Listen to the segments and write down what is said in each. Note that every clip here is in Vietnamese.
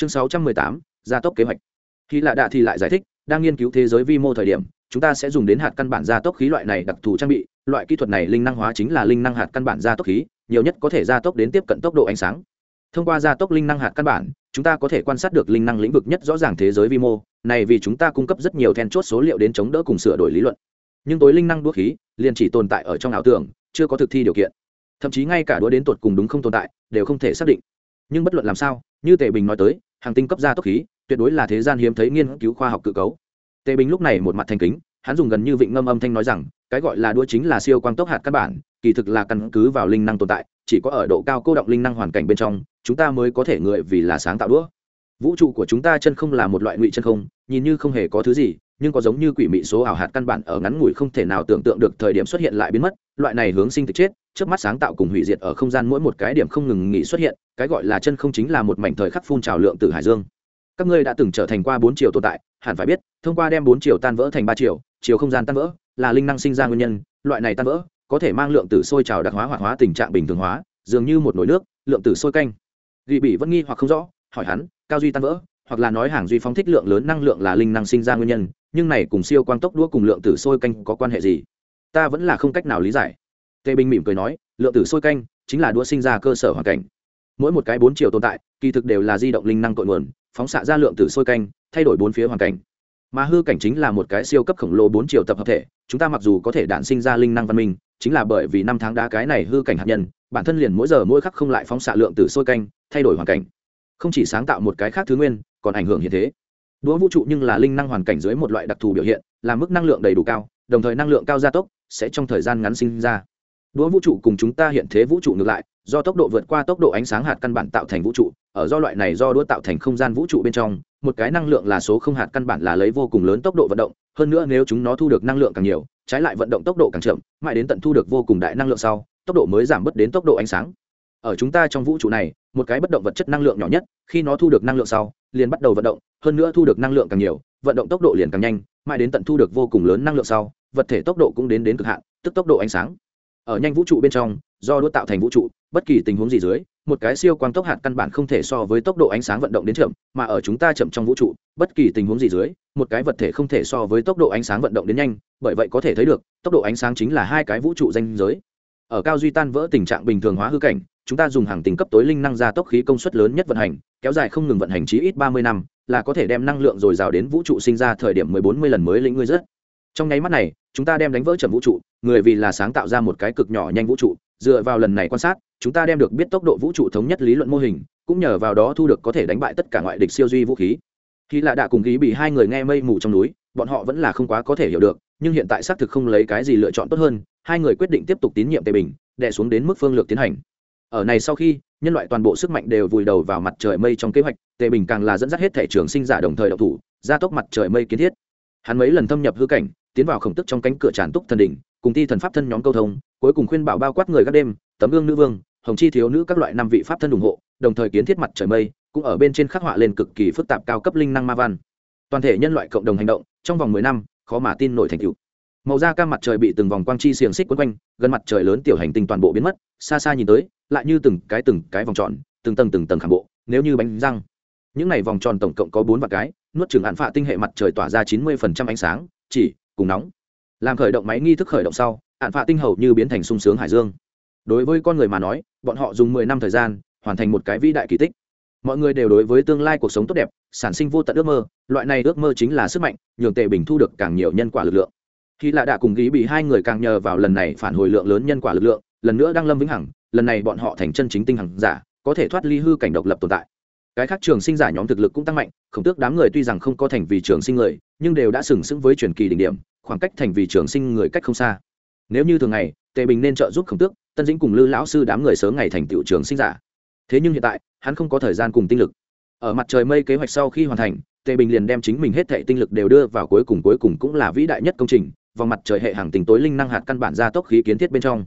chương sáu trăm mười tám, gia tốc kế hoạch. Khi lạ đạ thì lại giải thích, đang nghiên cứu thế giới vi mô thời điểm, chúng ta sẽ dùng đến hạt căn bản gia tốc khí loại này đặc thù trang bị. Loại kỹ thuật này linh năng hóa chính là linh năng hạt căn bản gia tốc khí, nhiều nhất có thể gia tốc đến tiếp cận tốc độ ánh sáng. Thông qua gia tốc linh năng hạt căn bản, chúng ta có thể quan sát được linh năng lĩnh vực nhất rõ ràng thế giới vi mô. Này vì chúng ta cung cấp rất nhiều then chốt số liệu đến chống đỡ cùng sửa đổi lý luận. Nhưng tối linh năng đũa khí liền chỉ tồn tại ở trong ảo tưởng, chưa có thực thi điều kiện. Thậm chí ngay cả đũa đến tột cùng đúng không tồn tại, đều không thể xác định. Nhưng bất luận làm sao, như tề bình nói tới hàng tinh cấp gia tốc khí, tuyệt đối là thế gian hiếm thấy nghiên cứu khoa học cự cấu. Tề bình lúc này một mặt thành kính, hắn dùng gần như vịnh ngâm âm thanh nói rằng, cái gọi là đua chính là siêu quang tốc hạt căn bản, kỳ thực là căn cứ vào linh năng tồn tại, chỉ có ở độ cao cô động linh năng hoàn cảnh bên trong, chúng ta mới có thể người vì là sáng tạo đũa vũ trụ của chúng ta chân không là một loại ngụy chân không, nhìn như không hề có thứ gì, nhưng có giống như quỷ mị số ảo hạt căn bản ở ngắn ngủi không thể nào tưởng tượng được thời điểm xuất hiện lại biến mất, loại này hướng sinh thực chết trước mắt sáng tạo cùng hủy diệt ở không gian mỗi một cái điểm không ngừng nghỉ xuất hiện, cái gọi là chân không chính là một mảnh thời khắc phun trào lượng từ hải dương. Các ngươi đã từng trở thành qua bốn chiều tồn tại, hẳn phải biết, thông qua đem bốn chiều tan vỡ thành ba chiều chiều không gian tan vỡ, là linh năng sinh ra nguyên nhân, loại này tan vỡ, có thể mang lượng tử sôi trào đặc hóa hoạt hóa tình trạng bình thường hóa, dường như một nồi nước, lượng tử sôi canh. Ghi bị vẫn nghi hoặc không rõ hỏi hắn, cao duy tan vỡ, hoặc là nói hàng duy phóng thích lượng lớn năng lượng là linh năng sinh ra nguyên nhân, nhưng này cùng siêu quang tốc đũa cùng lượng tử sôi canh có quan hệ gì? Ta vẫn là không cách nào lý giải. Tề bình mỉm cười nói, lượng tử sôi canh chính là đũa sinh ra cơ sở hoàn cảnh. Mỗi một cái bốn chiều tồn tại, kỳ thực đều là di động linh năng cội nguồn, phóng xạ ra lượng tử sôi canh, thay đổi bốn phía hoàn cảnh. Mà hư cảnh chính là một cái siêu cấp khổng lồ bốn chiều tập hợp thể, chúng ta mặc dù có thể đản sinh ra linh năng văn minh, chính là bởi vì năm tháng đá cái này hư cảnh hạt nhân, bản thân liền mỗi giờ mỗi khắc không lại phóng xạ lượng tử sôi canh, thay đổi hoàn cảnh không chỉ sáng tạo một cái khác thứ nguyên, còn ảnh hưởng hiện thế. Đũa vũ trụ nhưng là linh năng hoàn cảnh dưới một loại đặc thù biểu hiện, là mức năng lượng đầy đủ cao, đồng thời năng lượng cao gia tốc, sẽ trong thời gian ngắn sinh ra. Đũa vũ trụ cùng chúng ta hiện thế vũ trụ ngược lại, do tốc độ vượt qua tốc độ ánh sáng hạt căn bản tạo thành vũ trụ, ở do loại này do đũa tạo thành không gian vũ trụ bên trong, một cái năng lượng là số không hạt căn bản là lấy vô cùng lớn tốc độ vận động, hơn nữa nếu chúng nó thu được năng lượng càng nhiều, trái lại vận động tốc độ càng chậm, mãi đến tận thu được vô cùng đại năng lượng sau, tốc độ mới giảm bớt đến tốc độ ánh sáng ở chúng ta trong vũ trụ này, một cái bất động vật chất năng lượng nhỏ nhất, khi nó thu được năng lượng sau, liền bắt đầu vận động, hơn nữa thu được năng lượng càng nhiều, vận động tốc độ liền càng nhanh, mãi đến tận thu được vô cùng lớn năng lượng sau, vật thể tốc độ cũng đến đến cực hạn, tức tốc độ ánh sáng. Ở nhanh vũ trụ bên trong, do đốt tạo thành vũ trụ, bất kỳ tình huống gì dưới, một cái siêu quang tốc hạt căn bản không thể so với tốc độ ánh sáng vận động đến chậm, mà ở chúng ta chậm trong vũ trụ, bất kỳ tình huống gì dưới, một cái vật thể không thể so với tốc độ ánh sáng vận động đến nhanh, bởi vậy có thể thấy được, tốc độ ánh sáng chính là hai cái vũ trụ danh giới. Ở cao duy tan vỡ tình trạng bình thường hóa hư cảnh chúng ta dùng hàng tính cấp tối linh năng gia tốc khí công suất lớn nhất vận hành, kéo dài không ngừng vận hành chí ít ba mươi năm, là có thể đem năng lượng dồi dào đến vũ trụ sinh ra thời điểm mười bốn mươi lần mới lĩnh ngươi rất trong nháy mắt này, chúng ta đem đánh vỡ trầm vũ trụ, người vì là sáng tạo ra một cái cực nhỏ nhanh vũ trụ, dựa vào lần này quan sát, chúng ta đem được biết tốc độ vũ trụ thống nhất lý luận mô hình, cũng nhờ vào đó thu được có thể đánh bại tất cả ngoại địch siêu duy vũ khí. Khi lạ đạ cùng ý bị hai người nghe mây mù trong núi, bọn họ vẫn là không quá có thể hiểu được, nhưng hiện tại xác thực không lấy cái gì lựa chọn tốt hơn, hai người quyết định tiếp tục tín nhiệm tề bình, đè xuống đến mức phương lược tiến hành ở này sau khi, nhân loại toàn bộ sức mạnh đều vùi đầu vào mặt trời mây trong kế hoạch, tề bình càng là dẫn dắt hết thể trường sinh giả đồng thời độc thủ, gia tốc mặt trời mây kiến thiết. Hắn mấy lần thâm nhập hư cảnh, tiến vào khổng tức trong cánh cửa tràn túc thần đỉnh, cùng thi thần pháp thân nhóm câu thông, cuối cùng khuyên bảo bao quát người các đêm, tấm gương nữ vương, hồng chi thiếu nữ các loại năm vị pháp thân ủng hộ, đồng thời kiến thiết mặt trời mây, cũng ở bên trên khắc họa lên cực kỳ phức tạp cao cấp linh năng ma văn. Toàn thể nhân loại cộng đồng hành động, trong vòng mười năm, khó mà tin nổi thành tựu. Màu da ca mặt trời bị từng vòng quang chi xiềng xích quấn quanh, gần mặt trời lớn tiểu hành tinh toàn bộ biến mất, xa xa nhìn tới lại như từng cái từng cái vòng tròn, từng tầng từng tầng khảm bộ, nếu như bánh răng. Những này vòng tròn tổng cộng có bốn vạn cái, nuốt chừng hạn phạ tinh hệ mặt trời tỏa ra chín mươi phần trăm ánh sáng, chỉ, cùng nóng. Làm khởi động máy nghi thức khởi động sau, hạn phạ tinh hầu như biến thành sung sướng hải dương. Đối với con người mà nói, bọn họ dùng mười năm thời gian, hoàn thành một cái vĩ đại kỳ tích. Mọi người đều đối với tương lai cuộc sống tốt đẹp, sản sinh vô tận ước mơ, loại này ước mơ chính là sức mạnh, nhường tề bình thu được càng nhiều nhân quả lực lượng. Khi lạ đạ cùng ghi bị hai người càng nhờ vào lần này phản hồi lượng lớn nhân quả lực lượng, lần nữa đang lâm vĩnh hằng lần này bọn họ thành chân chính tinh hằng giả, có thể thoát ly hư cảnh độc lập tồn tại. Cái khác trường sinh giả nhóm thực lực cũng tăng mạnh, khổng tước đám người tuy rằng không có thành vì trường sinh người, nhưng đều đã sừng sững với truyền kỳ đỉnh điểm, khoảng cách thành vì trường sinh người cách không xa. Nếu như thường ngày, tề bình nên trợ giúp khổng tước, tân dĩnh cùng lư lão sư đám người sớm ngày thành tựu trường sinh giả. Thế nhưng hiện tại, hắn không có thời gian cùng tinh lực. Ở mặt trời mây kế hoạch sau khi hoàn thành, tề bình liền đem chính mình hết thệ tinh lực đều đưa vào cuối cùng cuối cùng cũng là vĩ đại nhất công trình, vòng mặt trời hệ hàng tình tối linh năng hạt căn bản gia tốc khí kiến thiết bên trong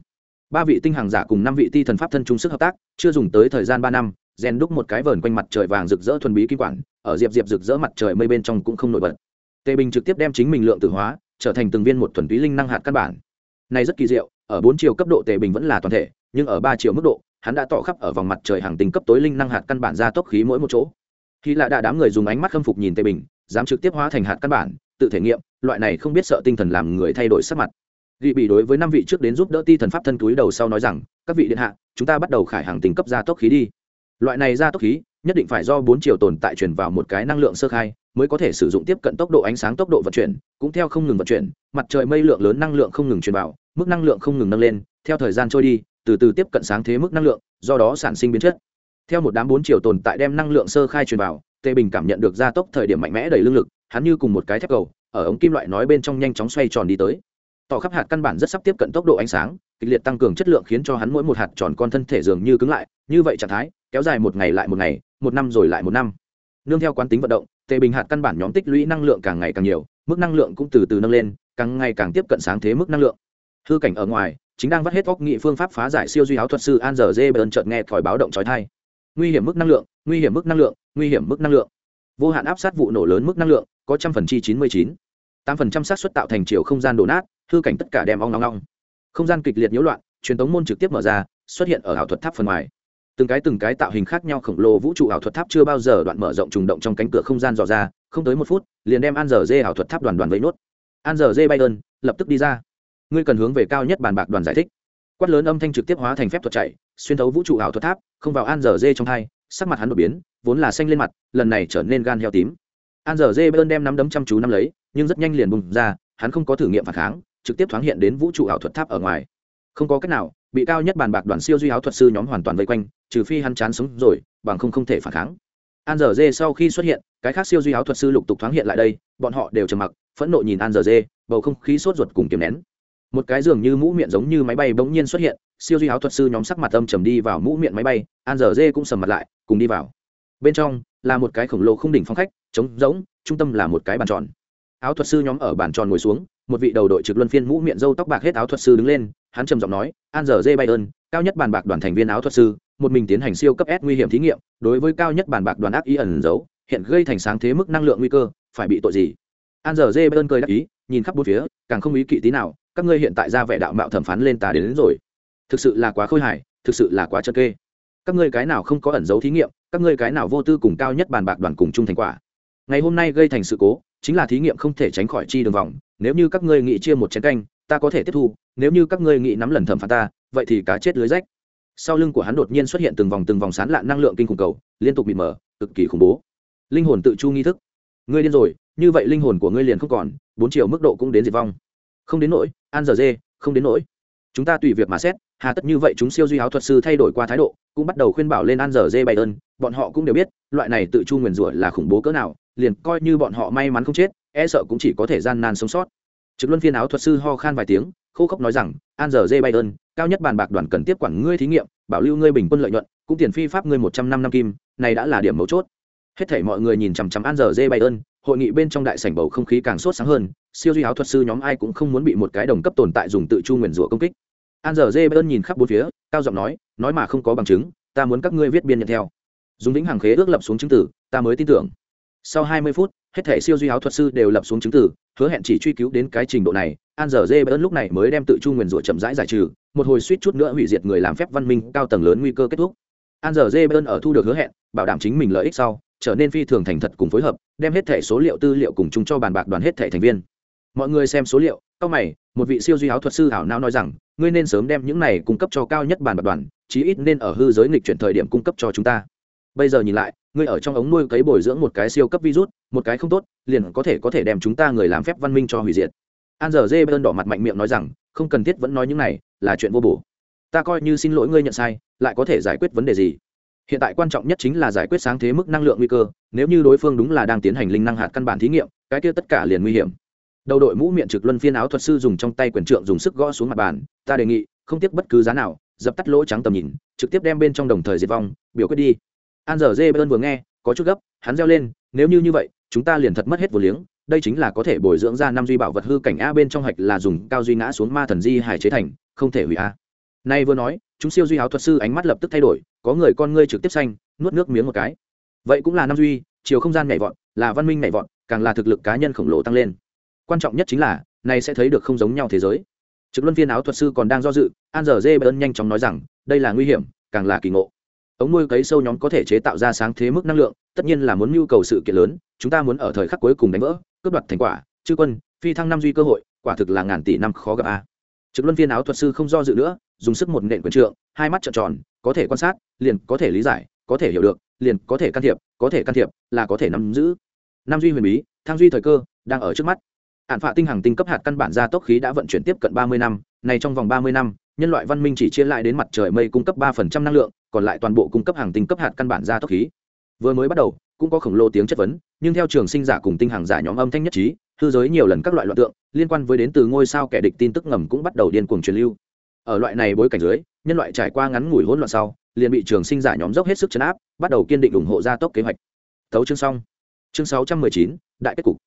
ba vị tinh hàng giả cùng năm vị ti thần pháp thân chung sức hợp tác, chưa dùng tới thời gian ba năm, rèn đúc một cái vờn quanh mặt trời vàng rực rỡ thuần bí kim quản ở diệp diệp rực rỡ mặt trời mây bên trong cũng không nổi bật. Tề bình trực tiếp đem chính mình lượng tử hóa, trở thành từng viên một thuần túy linh năng hạt căn bản. Này rất kỳ diệu, ở bốn chiều cấp độ tề bình vẫn là toàn thể, nhưng ở ba chiều mức độ, hắn đã tỏ khắp ở vòng mặt trời hàng tinh cấp tối linh năng hạt căn bản gia tốc khí mỗi một chỗ. Khi lạ đã đám người dùng ánh mắt khâm phục nhìn tề bình, dám trực tiếp hóa thành hạt căn bản, tự thể nghiệm, loại này không biết sợ tinh thần làm người thay đổi sắc mặt ghi bị đối với năm vị trước đến giúp đỡ ti thần pháp thân túi đầu sau nói rằng, các vị điện hạ, chúng ta bắt đầu khải hàng tình cấp gia tốc khí đi. Loại này gia tốc khí, nhất định phải do bốn chiều tồn tại truyền vào một cái năng lượng sơ khai, mới có thể sử dụng tiếp cận tốc độ ánh sáng, tốc độ vận chuyển, cũng theo không ngừng vận chuyển, mặt trời mây lượng lớn năng lượng không ngừng truyền vào, mức năng lượng không ngừng nâng lên, theo thời gian trôi đi, từ từ tiếp cận sáng thế mức năng lượng, do đó sản sinh biến chất. Theo một đám bốn chiều tồn tại đem năng lượng sơ khai truyền vào tề bình cảm nhận được gia tốc thời điểm mạnh mẽ đầy lương lực, hắn như cùng một cái thép cầu, ở ống kim loại nói bên trong nhanh chóng xoay tròn đi tới tỏ khắp hạt căn bản rất sắp tiếp cận tốc độ ánh sáng, kịch liệt tăng cường chất lượng khiến cho hắn mỗi một hạt tròn con thân thể dường như cứng lại, như vậy trạng thái, kéo dài một ngày lại một ngày, một năm rồi lại một năm. Nương theo quán tính vận động, tề bình hạt căn bản nhóm tích lũy năng lượng càng ngày càng nhiều, mức năng lượng cũng từ từ nâng lên, càng ngày càng tiếp cận sáng thế mức năng lượng. Hư cảnh ở ngoài, chính đang vắt hết góc nghị phương pháp phá giải siêu duy áo thuật sư an giờ dê bờn chợt nghe thỏi báo động trói thai nguy hiểm mức năng lượng, nguy hiểm mức năng lượng, nguy hiểm mức năng lượng. Vô hạn áp sát vụ nổ lớn mức năng lượng, có trăm phần chi chín mươi chín tám phần trăm xác suất tạo thành chiều không gian đổ nát, hư cảnh tất cả đem ong ong ong không gian kịch liệt nhiễu loạn, truyền thống môn trực tiếp mở ra, xuất hiện ở ảo thuật tháp phần ngoài. Từng cái từng cái tạo hình khác nhau khổng lồ vũ trụ ảo thuật tháp chưa bao giờ đoạn mở rộng trùng động trong cánh cửa không gian dò ra, không tới một phút, liền đem an giờ dê ảo thuật tháp đoàn đoàn vẫy nốt. An giờ dê bay ơn lập tức đi ra. Ngươi cần hướng về cao nhất bàn bạc đoàn giải thích. Quát lớn âm thanh trực tiếp hóa thành phép thuật chạy, xuyên thấu vũ trụ ảo thuật tháp, không vào an giờ dê trong hai, sắc mặt hắn đột biến, vốn là xanh lên mặt, lần này trở nên gan heo tím. An giờ dê bơn đem nắm đấm chăm chú nắm lấy nhưng rất nhanh liền bùng ra, hắn không có thử nghiệm phản kháng, trực tiếp thoáng hiện đến vũ trụ ảo thuật tháp ở ngoài. Không có cách nào, bị cao nhất bàn bạc đoàn siêu duy áo thuật sư nhóm hoàn toàn vây quanh, trừ phi hắn chán sống rồi, bằng không không thể phản kháng. An giờ dê sau khi xuất hiện, cái khác siêu duy áo thuật sư lục tục thoáng hiện lại đây, bọn họ đều trầm mặc, phẫn nộ nhìn an giờ dê, bầu không khí sốt ruột cùng kiềm nén. Một cái giường như mũ miệng giống như máy bay bỗng nhiên xuất hiện, siêu duy áo thuật sư nhóm sắc mặt âm trầm đi vào mũ miệng máy bay, an giờ dê cũng sầm mặt lại, cùng đi vào. Bên trong, là một cái khổng lồ không đỉnh phong khách, trống rỗng, trung tâm là một cái bàn tròn áo thuật sư nhóm ở bàn tròn ngồi xuống một vị đầu đội trực luân phiên mũ miệng râu tóc bạc hết áo thuật sư đứng lên hắn trầm giọng nói an giờ dê bay ơn cao nhất bàn bạc đoàn thành viên áo thuật sư một mình tiến hành siêu cấp s nguy hiểm thí nghiệm đối với cao nhất bàn bạc đoàn ác ý ẩn giấu hiện gây thành sáng thế mức năng lượng nguy cơ phải bị tội gì? An giờ dê bay ơn cười đắc ý nhìn khắp bốn phía càng không ý kỵ tí nào các ngươi hiện tại ra vẻ đạo mạo thẩm phán lên ta đến, đến rồi. Thực sự là quá khôi hài thực sự là quá chân kê. Các ngươi cái nào không có ẩn dấu thí nghiệm các ngươi cái nào vô tư cùng cao nhất bàn bạc đoàn cùng chung thành quả. Ngày hôm nay gây thành sự cố chính là thí nghiệm không thể tránh khỏi chi đường vòng, nếu như các ngươi nghĩ chia một chén canh, ta có thể tiếp thu, nếu như các ngươi nghĩ nắm lần thẩm phán ta, vậy thì cá chết lưới rách. Sau lưng của hắn đột nhiên xuất hiện từng vòng từng vòng sán lạn năng lượng kinh khủng cầu, liên tục bị mở, cực kỳ khủng bố. Linh hồn tự chu nghi thức. Ngươi điên rồi, như vậy linh hồn của ngươi liền không còn, bốn triệu mức độ cũng đến diệt vong. Không đến nỗi, an giờ dê, không đến nỗi. Chúng ta tùy việc mà xét, hà tất như vậy chúng siêu duy áo thuật sư thay đổi qua thái độ, cũng bắt đầu khuyên bảo lên an giờ dê bay ơn, bọn họ cũng đều biết, loại này tự chu nguyền rủa là khủng bố cỡ nào liền coi như bọn họ may mắn không chết e sợ cũng chỉ có thể gian nan sống sót. Trực luân phiên áo thuật sư ho khan vài tiếng, khô khốc nói rằng, an giờ dê bay ơn, cao nhất bàn bạc đoàn cần tiếp quản ngươi thí nghiệm, bảo lưu ngươi bình quân lợi nhuận, cũng tiền phi pháp ngươi một trăm năm năm kim, này đã là điểm mấu chốt. Hết thảy mọi người nhìn chằm chằm an giờ dê bay ơn, hội nghị bên trong đại sảnh bầu không khí càng sốt sáng hơn, siêu duy áo thuật sư nhóm ai cũng không muốn bị một cái đồng cấp tồn tại dùng tự chu nguyền rủa công kích. An giờ dê ơn nhìn khắp bốn phía, cao giọng nói nói mà không có bằng chứng, ta muốn các ngươi viết biên nhận theo. Dùng vĩnh hàng khế ước lập xuống chứng tử, ta mới tin tưởng sau hai mươi phút, hết thể siêu duy áo thuật sư đều lập xuống chứng tử hứa hẹn chỉ truy cứu đến cái trình độ này, an giờ dê bơn lúc này mới đem tự chu nguyền rủa chậm rãi giải trừ, một hồi suýt chút nữa hủy diệt người làm phép văn minh cao tầng lớn nguy cơ kết thúc. An giờ dê bơn ở thu được hứa hẹn, bảo đảm chính mình lợi ích sau, trở nên phi thường thành thật cùng phối hợp, đem hết thể số liệu tư liệu cùng chung cho bàn bạc đoàn hết thể thành viên. Mọi người xem số liệu cao mày, một vị siêu duy áo thuật sư hảo não nói rằng, ngươi nên sớm đem những này cung cấp cho cao nhất bàn bạc đoàn, chí ít nên ở hư giới nghịch chuyển thời điểm cung cấp cho chúng ta bây giờ nhìn lại, ngươi ở trong ống nuôi cấy bồi dưỡng một cái siêu cấp virus, một cái không tốt, liền có thể có thể đem chúng ta người làm phép văn minh cho hủy diệt. An giờ dê bơn đỏ mặt mạnh miệng nói rằng, không cần thiết vẫn nói những này, là chuyện vô bổ. Ta coi như xin lỗi ngươi nhận sai, lại có thể giải quyết vấn đề gì? Hiện tại quan trọng nhất chính là giải quyết sáng thế mức năng lượng nguy cơ, nếu như đối phương đúng là đang tiến hành linh năng hạt căn bản thí nghiệm, cái kia tất cả liền nguy hiểm. Đầu đội mũ miệng trực luân phiên áo thuật sư dùng trong tay quyền trượng dùng sức gõ xuống mặt bàn, ta đề nghị, không tiếc bất cứ giá nào, dập tắt lỗ trắng tầm nhìn, trực tiếp đem bên trong đồng thời diệt vong, biểu quyết đi an giờ dê bơn vừa nghe, có chút gấp, hắn reo lên, nếu như như vậy, chúng ta liền thật mất hết vô liếng, đây chính là có thể bồi dưỡng ra năm duy bảo vật hư cảnh a bên trong hạch là dùng cao duy ngã xuống ma thần di hải chế thành, không thể hủy a. Nay vừa nói, chúng siêu duy áo thuật sư ánh mắt lập tức thay đổi, có người con ngươi trực tiếp xanh, nuốt nước miếng một cái. Vậy cũng là năm duy, chiều không gian nhảy vọt, là văn minh nhảy vọt, càng là thực lực cá nhân khổng lồ tăng lên. Quan trọng nhất chính là, này sẽ thấy được không giống nhau thế giới. Trực luân phiên áo thuật sư còn đang do dự, an giờ dê bơn nhanh chóng nói rằng, đây là nguy hiểm, càng là kỳ ngộ ống nuôi cấy sâu nhóm có thể chế tạo ra sáng thế mức năng lượng, tất nhiên là muốn nhu cầu sự kiện lớn, chúng ta muốn ở thời khắc cuối cùng đánh vỡ, cướp đoạt thành quả, chư quân, phi thăng năm duy cơ hội, quả thực là ngàn tỷ năm khó gặp a. Trực luân viên áo thuật sư không do dự nữa, dùng sức một nện quyền trượng, hai mắt trợn tròn, có thể quan sát, liền có thể lý giải, có thể hiểu được, liền có thể can thiệp, có thể can thiệp, là có thể nắm giữ. Nam duy huyền bí, thang duy thời cơ, đang ở trước mắt. Hạn phạ tinh hàng tinh cấp hạt căn bản gia tốc khí đã vận chuyển tiếp cận ba mươi năm này trong vòng ba mươi năm, nhân loại văn minh chỉ chia lại đến mặt trời mây cung cấp ba phần trăm năng lượng còn lại toàn bộ cung cấp hàng tinh cấp hạt căn bản gia tốc khí. Vừa mới bắt đầu, cũng có khổng lồ tiếng chất vấn, nhưng theo trường sinh giả cùng tinh hàng giả nhóm âm thanh nhất trí, hư giới nhiều lần các loại loạn tượng, liên quan với đến từ ngôi sao kẻ địch tin tức ngầm cũng bắt đầu điên cuồng truyền lưu. Ở loại này bối cảnh dưới, nhân loại trải qua ngắn ngủi hỗn loạn sau, liền bị trường sinh giả nhóm dốc hết sức chấn áp, bắt đầu kiên định ủng hộ gia tốc kế hoạch. Thấu chương xong. Chương sáu trăm mười chín, đại kết cục.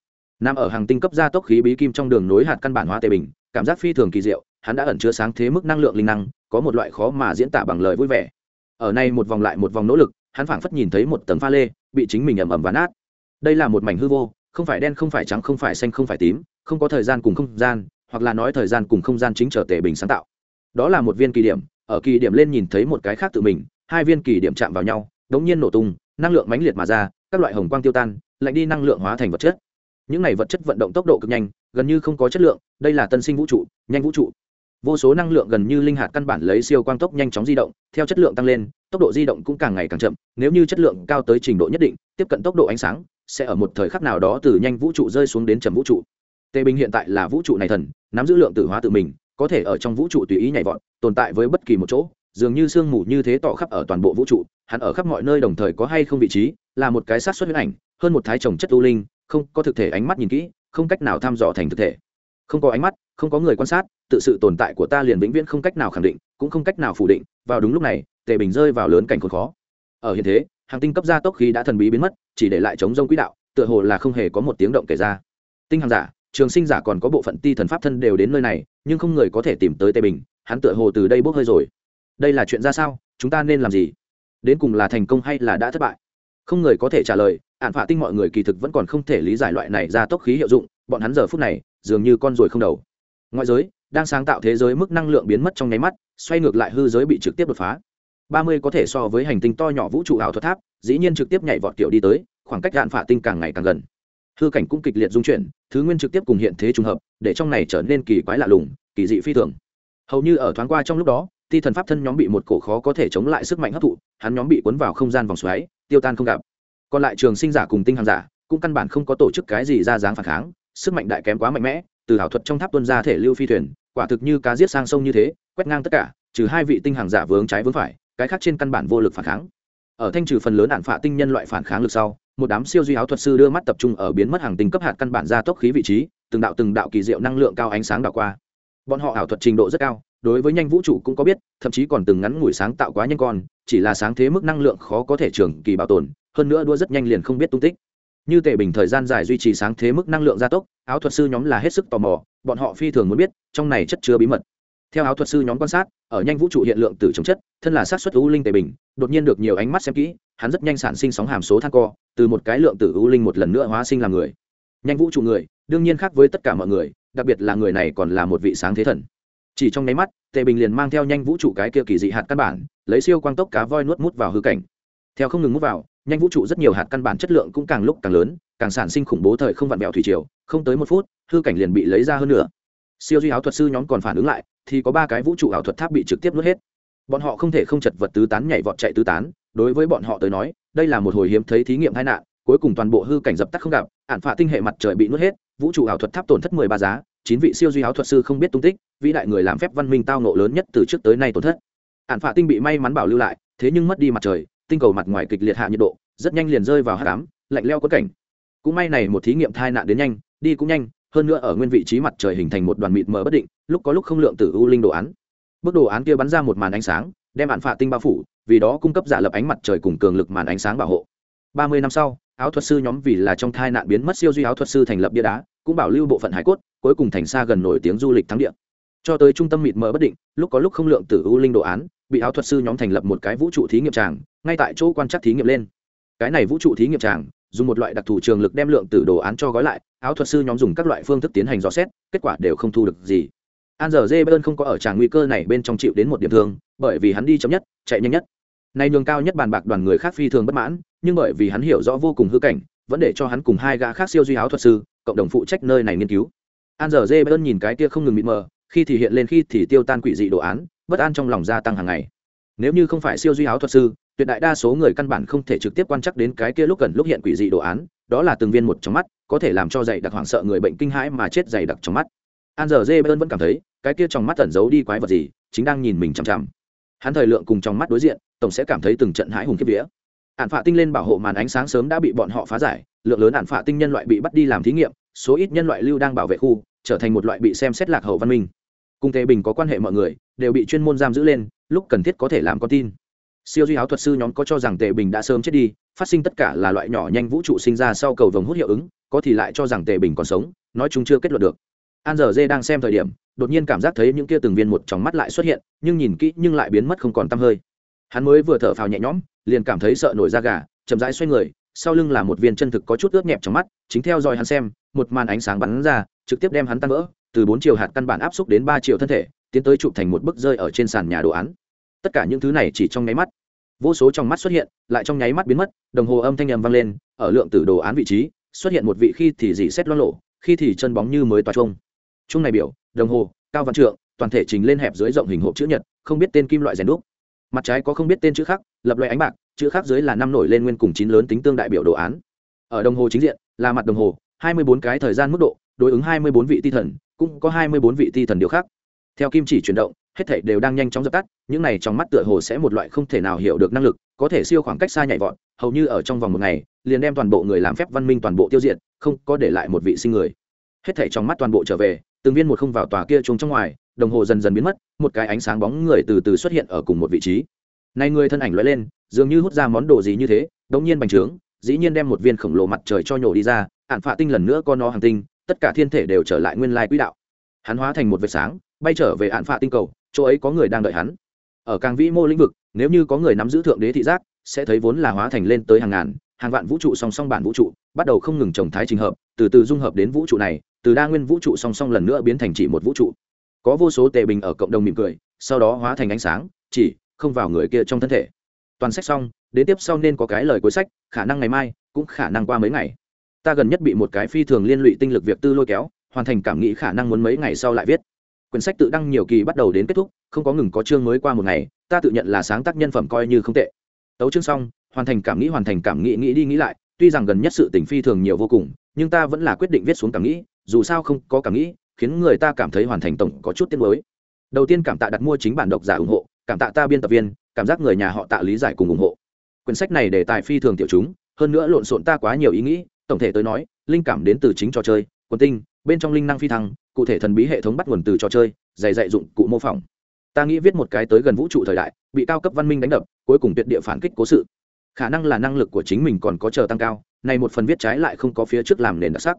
Nằm ở hàng tinh cấp gia tốc khí bí kim trong đường nối hạt căn bản hóa tề bình, cảm giác phi thường kỳ diệu, hắn đã ẩn chứa sáng thế mức năng lượng linh năng, có một loại khó mà diễn tả bằng lời vui vẻ ở nay một vòng lại một vòng nỗ lực, hắn phảng phất nhìn thấy một tầng pha lê, bị chính mình ẩm ẩm ván nát. Đây là một mảnh hư vô, không phải đen, không phải trắng, không phải xanh, không phải tím, không có thời gian cùng không gian, hoặc là nói thời gian cùng không gian chính trở tề bình sáng tạo. Đó là một viên kỳ điểm, ở kỳ điểm lên nhìn thấy một cái khác tự mình, hai viên kỳ điểm chạm vào nhau, đống nhiên nổ tung, năng lượng mãnh liệt mà ra, các loại hồng quang tiêu tan, lạnh đi năng lượng hóa thành vật chất. Những này vật chất vận động tốc độ cực nhanh, gần như không có chất lượng, đây là tân sinh vũ trụ, nhanh vũ trụ vô số năng lượng gần như linh hạt căn bản lấy siêu quang tốc nhanh chóng di động, theo chất lượng tăng lên, tốc độ di động cũng càng ngày càng chậm, nếu như chất lượng cao tới trình độ nhất định, tiếp cận tốc độ ánh sáng, sẽ ở một thời khắc nào đó từ nhanh vũ trụ rơi xuống đến chậm vũ trụ. Tề bình hiện tại là vũ trụ này thần, nắm giữ lượng tử hóa tự mình, có thể ở trong vũ trụ tùy ý nhảy vọt, tồn tại với bất kỳ một chỗ, dường như sương mù như thế tỏ khắp ở toàn bộ vũ trụ, hắn ở khắp mọi nơi đồng thời có hay không vị trí, là một cái sát xuất huyết ảnh, hơn một thái trồng chất u linh, không có thực thể ánh mắt nhìn kỹ, không cách nào thăm dò thành thực thể. Không có ánh mắt không có người quan sát, tự sự tồn tại của ta liền vĩnh viễn không cách nào khẳng định, cũng không cách nào phủ định, vào đúng lúc này, tề bình rơi vào lớn cảnh khốn khó. Ở hiện thế, hàng tinh cấp gia tốc khí đã thần bí biến mất, chỉ để lại chống rông quỹ đạo, tựa hồ là không hề có một tiếng động kể ra. Tinh hàng giả, trường sinh giả còn có bộ phận ti thần pháp thân đều đến nơi này, nhưng không người có thể tìm tới tề bình, hắn tựa hồ từ đây bốc hơi rồi. Đây là chuyện ra sao? Chúng ta nên làm gì? Đến cùng là thành công hay là đã thất bại? Không người có thể trả lời ạn phạ tinh mọi người kỳ thực vẫn còn không thể lý giải loại này ra tốc khí hiệu dụng, bọn hắn giờ phút này, dường như con ruồi không đầu ngoại giới, đang sáng tạo thế giới mức năng lượng biến mất trong nháy mắt, xoay ngược lại hư giới bị trực tiếp đột phá. ba mươi có thể so với hành tinh to nhỏ vũ trụ ảo thuật tháp, dĩ nhiên trực tiếp nhảy vọt tiểu đi tới, khoảng cách đạn phạ tinh càng ngày càng gần. Hư cảnh cũng kịch liệt dung chuyển, thứ nguyên trực tiếp cùng hiện thế trùng hợp, để trong này trở nên kỳ quái lạ lùng, kỳ dị phi thường. Hầu như ở thoáng qua trong lúc đó, ti thần pháp thân nhóm bị một cổ khó có thể chống lại sức mạnh hấp thụ, hắn nhóm bị cuốn vào không gian vòng xoáy, tiêu tan không gặp. Còn lại trường sinh giả cùng tinh hàng giả, cũng căn bản không có tổ chức cái gì ra dáng phản kháng, sức mạnh đại kém quá mạnh mẽ từ ảo thuật trong tháp tuân ra thể lưu phi thuyền, quả thực như cá giết sang sông như thế, quét ngang tất cả, trừ hai vị tinh hàng giả vướng trái vướng phải, cái khác trên căn bản vô lực phản kháng. Ở thanh trừ phần lớn đạn phạ tinh nhân loại phản kháng lực sau, một đám siêu duy áo thuật sư đưa mắt tập trung ở biến mất hàng tinh cấp hạt căn bản ra tốc khí vị trí, từng đạo từng đạo kỳ diệu năng lượng cao ánh sáng đảo qua. Bọn họ ảo thuật trình độ rất cao, đối với nhanh vũ trụ cũng có biết, thậm chí còn từng ngắn ngủi sáng tạo quá nhanh con, chỉ là sáng thế mức năng lượng khó có thể trường kỳ bảo tồn, hơn nữa đua rất nhanh liền không biết tung tích như tệ bình thời gian dài duy trì sáng thế mức năng lượng gia tốc, áo thuật sư nhóm là hết sức tò mò, bọn họ phi thường muốn biết, trong này chất chứa bí mật. Theo áo thuật sư nhóm quan sát, ở nhanh vũ trụ hiện lượng tử chống chất, thân là sát xuất u linh tề bình, đột nhiên được nhiều ánh mắt xem kỹ, hắn rất nhanh sản sinh sóng hàm số than co, từ một cái lượng tử u linh một lần nữa hóa sinh làm người. Nhanh vũ trụ người, đương nhiên khác với tất cả mọi người, đặc biệt là người này còn là một vị sáng thế thần. Chỉ trong nháy mắt tề bình liền mang theo nhanh vũ trụ cái kia kỳ dị hạt căn bản, lấy siêu quang tốc cá voi nuốt mút vào hư cảnh theo không ngừng mút vào, nhanh vũ trụ rất nhiều hạt căn bản chất lượng cũng càng lúc càng lớn, càng sản sinh khủng bố thời không vặn vẹo thủy triều, không tới một phút, hư cảnh liền bị lấy ra hơn nữa. Siêu duy áo thuật sư nhóm còn phản ứng lại, thì có ba cái vũ trụ ảo thuật tháp bị trực tiếp nuốt hết. Bọn họ không thể không chật vật tứ tán nhảy vọt chạy tứ tán, đối với bọn họ tới nói, đây là một hồi hiếm thấy thí nghiệm tai nạn, cuối cùng toàn bộ hư cảnh dập tắt không gặp ạn phạ tinh hệ mặt trời bị nuốt hết, vũ trụ ảo thuật tháp tổn thất mười ba giá, chín vị siêu duy áo thuật sư không biết tung tích, vĩ đại người làm phép văn minh tao nộ lớn nhất từ trước tới nay tổn thất. Ạn phạ tinh bị may mắn bảo lưu lại, thế nhưng mất đi mặt trời tinh cầu mặt ngoài kịch liệt hạ nhiệt độ, rất nhanh liền rơi vào hạ cám, lạnh leo quất cảnh. Cũng may này một thí nghiệm thai nạn đến nhanh, đi cũng nhanh, hơn nữa ở nguyên vị trí mặt trời hình thành một đoàn mịt mờ bất định, lúc có lúc không lượng tử u linh đồ án. Bức đồ án kia bắn ra một màn ánh sáng, đem bạn phạ tinh bao phủ, vì đó cung cấp giả lập ánh mặt trời cùng cường lực màn ánh sáng bảo hộ. Ba mươi năm sau, áo thuật sư nhóm vì là trong thai nạn biến mất siêu duy áo thuật sư thành lập bia đá, cũng bảo lưu bộ phận hải cốt, cuối cùng thành xa gần nổi tiếng du lịch thắng địa. Cho tới trung tâm mịt mờ bất định, lúc có lúc không lượng tử u linh đồ án bị áo thuật sư nhóm thành lập một cái vũ trụ thí nghiệm tràng, ngay tại chỗ quan trắc thí nghiệm lên. Cái này vũ trụ thí nghiệm tràng, dùng một loại đặc thù trường lực đem lượng tử đồ án cho gói lại, áo thuật sư nhóm dùng các loại phương thức tiến hành dò xét, kết quả đều không thu được gì. An giờ dê bơn không có ở tràng nguy cơ này bên trong chịu đến một điểm thương, bởi vì hắn đi chậm nhất, chạy nhanh nhất. Nay nhường cao nhất bàn bạc đoàn người khác phi thường bất mãn, nhưng bởi vì hắn hiểu rõ vô cùng hư cảnh, vẫn để cho hắn cùng hai gã khác siêu duy áo thuật sư, cộng đồng phụ trách nơi này nghiên cứu. An giờ dê bơn nhìn cái kia không ngừng mịt mờ, khi thì hiện lên khi thì tiêu tan quỷ dị đồ án bất an trong lòng gia tăng hàng ngày. Nếu như không phải siêu duy áo thuật sư, tuyệt đại đa số người căn bản không thể trực tiếp quan chắc đến cái kia lúc gần lúc hiện quỷ dị đồ án, đó là từng viên một trong mắt, có thể làm cho dày đặc hoảng sợ người bệnh kinh hãi mà chết dày đặc trong mắt. An giờ dê bơn vẫn cảm thấy, cái kia trong mắt tẩn giấu đi quái vật gì, chính đang nhìn mình chằm chằm. Hắn thời lượng cùng trong mắt đối diện, tổng sẽ cảm thấy từng trận hãi hùng kiếp vía. Ạn phạ tinh lên bảo hộ màn ánh sáng sớm đã bị bọn họ phá giải, lượng lớn ạn phạ tinh nhân loại bị bắt đi làm thí nghiệm, số ít nhân loại lưu đang bảo vệ khu, trở thành một loại bị xem xét lạc hậu văn minh. Cung thế bình có quan hệ mọi người đều bị chuyên môn giam giữ lên, lúc cần thiết có thể làm con tin. Siêu duy áo thuật sư nhóm có cho rằng tề bình đã sớm chết đi, phát sinh tất cả là loại nhỏ nhanh vũ trụ sinh ra sau cầu vồng hút hiệu ứng, có thì lại cho rằng tề bình còn sống, nói chúng chưa kết luận được. An giờ dê đang xem thời điểm, đột nhiên cảm giác thấy những kia từng viên một trong mắt lại xuất hiện, nhưng nhìn kỹ nhưng lại biến mất không còn t hơi. Hắn mới vừa thở phào nhẹ nhõm, liền cảm thấy sợ nổi da gà, chậm rãi xoay người, sau lưng là một viên chân thực có chút ướt nhẹp trong mắt, chính theo dõi hắn xem, một màn ánh sáng bắn ra, trực tiếp đem hắn tan vỡ, từ bốn chiều hạt căn bản áp xúc đến ba chiều thân thể tiến tới chụp thành một bức rơi ở trên sàn nhà đồ án. Tất cả những thứ này chỉ trong nháy mắt. Vô số trong mắt xuất hiện, lại trong nháy mắt biến mất, đồng hồ âm thanh nhầm vang lên, ở lượng tử đồ án vị trí, xuất hiện một vị khi thì dị xét lo lộ, khi thì chân bóng như mới toa trung chung này biểu, đồng hồ, cao văn trượng, toàn thể trình lên hẹp dưới rộng hình hộp chữ nhật, không biết tên kim loại rèn đúc. Mặt trái có không biết tên chữ khác, lập loại ánh bạc, chữ khác dưới là năm nổi lên nguyên cùng chín lớn tính tương đại biểu đồ án. Ở đồng hồ chính diện, là mặt đồng hồ, hai mươi bốn cái thời gian mức độ, đối ứng hai mươi bốn vị ti thần, cũng có hai mươi bốn vị ti thần điều khác theo kim chỉ chuyển động, hết thảy đều đang nhanh chóng dập tắt, những này trong mắt tựa hồ sẽ một loại không thể nào hiểu được năng lực, có thể siêu khoảng cách xa nhảy vọt, hầu như ở trong vòng một ngày, liền đem toàn bộ người làm phép văn minh toàn bộ tiêu diệt, không có để lại một vị sinh người. Hết thảy trong mắt toàn bộ trở về, từng viên một không vào tòa kia trốn trong ngoài, đồng hồ dần dần biến mất, một cái ánh sáng bóng người từ từ xuất hiện ở cùng một vị trí. Nay người thân ảnh lóe lên, dường như hút ra món đồ gì như thế, đống nhiên bành trướng, dĩ nhiên đem một viên khổng lồ mặt trời cho nhổ đi ra, ạn phạ tinh lần nữa con nó hàng tinh, tất cả thiên thể đều trở lại nguyên lai quỹ đạo hắn hóa thành một vệt sáng, bay trở về ạn phạ tinh cầu, chỗ ấy có người đang đợi hắn. Ở càng vĩ mô lĩnh vực, nếu như có người nắm giữ thượng đế thị giác, sẽ thấy vốn là hóa thành lên tới hàng ngàn, hàng vạn vũ trụ song song bản vũ trụ, bắt đầu không ngừng trồng thái trình hợp, từ từ dung hợp đến vũ trụ này, từ đa nguyên vũ trụ song song lần nữa biến thành chỉ một vũ trụ. Có vô số tề bình ở cộng đồng mỉm cười, sau đó hóa thành ánh sáng, chỉ không vào người kia trong thân thể. Toàn sách xong, đến tiếp sau nên có cái lời cuối sách, khả năng ngày mai, cũng khả năng qua mấy ngày. Ta gần nhất bị một cái phi thường liên lụy tinh lực việc tư lôi kéo hoàn thành cảm nghĩ khả năng muốn mấy ngày sau lại viết. Quyển sách tự đăng nhiều kỳ bắt đầu đến kết thúc, không có ngừng có chương mới qua một ngày, ta tự nhận là sáng tác nhân phẩm coi như không tệ. Tấu chương xong, hoàn thành cảm nghĩ, hoàn thành cảm nghĩ nghĩ đi nghĩ lại, tuy rằng gần nhất sự tình phi thường nhiều vô cùng, nhưng ta vẫn là quyết định viết xuống cảm nghĩ, dù sao không có cảm nghĩ, khiến người ta cảm thấy hoàn thành tổng có chút tiếc mới đầu tiên cảm tạ đặt mua chính bản độc giả ủng hộ, cảm tạ ta biên tập viên, cảm giác người nhà họ tạ lý giải cùng ủng hộ. Quyển sách này đề tài phi thường tiểu chúng, hơn nữa lộn xộn ta quá nhiều ý nghĩ, tổng thể tới nói, linh cảm đến từ chính trò chơi, quần tinh bên trong linh năng phi thăng, cụ thể thần bí hệ thống bắt nguồn từ trò chơi dày dạy dụng cụ mô phỏng. Ta nghĩ viết một cái tới gần vũ trụ thời đại, bị cao cấp văn minh đánh đập, cuối cùng tuyệt địa phản kích cố sự. Khả năng là năng lực của chính mình còn có chờ tăng cao, này một phần viết trái lại không có phía trước làm nền đặc sắc.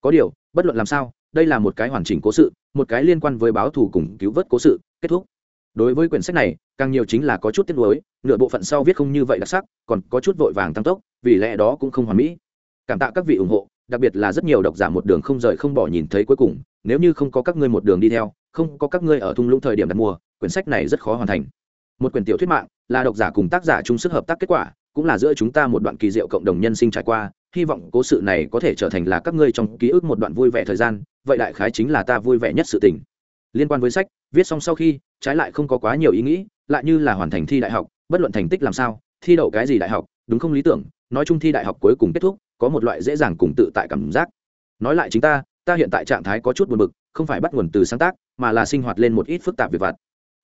Có điều, bất luận làm sao, đây là một cái hoàn chỉnh cố sự, một cái liên quan với báo thù cùng cứu vớt cố sự, kết thúc. Đối với quyển sách này, càng nhiều chính là có chút tiếc nuối, nửa bộ phận sau viết không như vậy đặc sắc, còn có chút vội vàng tăng tốc, vì lẽ đó cũng không hoàn mỹ. Cảm tạ các vị ủng hộ đặc biệt là rất nhiều độc giả một đường không rời không bỏ nhìn thấy cuối cùng, nếu như không có các ngươi một đường đi theo, không có các ngươi ở thung lũng thời điểm đặt mua, quyển sách này rất khó hoàn thành. Một quyển tiểu thuyết mạng là độc giả cùng tác giả chung sức hợp tác kết quả, cũng là giữa chúng ta một đoạn kỳ diệu cộng đồng nhân sinh trải qua, hy vọng cố sự này có thể trở thành là các ngươi trong ký ức một đoạn vui vẻ thời gian, vậy đại khái chính là ta vui vẻ nhất sự tình. Liên quan với sách, viết xong sau khi, trái lại không có quá nhiều ý nghĩ, lại như là hoàn thành thi đại học, bất luận thành tích làm sao, thi đậu cái gì đại học, đúng không lý tưởng, nói chung thi đại học cuối cùng kết thúc có một loại dễ dàng cùng tự tại cảm giác. Nói lại chính ta ta hiện tại trạng thái có chút buồn bực, không phải bắt nguồn từ sáng tác, mà là sinh hoạt lên một ít phức tạp việc vặt.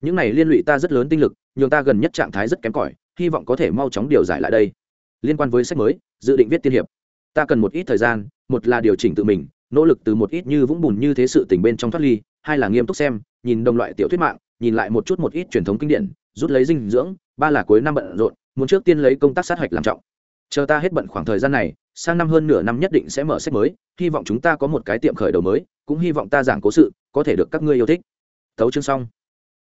Những này liên lụy ta rất lớn tinh lực, nhường ta gần nhất trạng thái rất kém cỏi, hy vọng có thể mau chóng điều giải lại đây. Liên quan với sách mới, dự định viết tiên hiệp. Ta cần một ít thời gian, một là điều chỉnh tự mình, nỗ lực từ một ít như vũng bùn như thế sự tình bên trong thoát ly, hai là nghiêm túc xem, nhìn đồng loại tiểu thuyết mạng, nhìn lại một chút một ít truyền thống kinh điển, rút lấy dinh dưỡng, ba là cuối năm bận rộn, muốn trước tiên lấy công tác sát hạch làm trọng chờ ta hết bận khoảng thời gian này, sang năm hơn nửa năm nhất định sẽ mở sách mới, hy vọng chúng ta có một cái tiệm khởi đầu mới, cũng hy vọng ta giảng cố sự, có thể được các ngươi yêu thích. Tấu chương xong.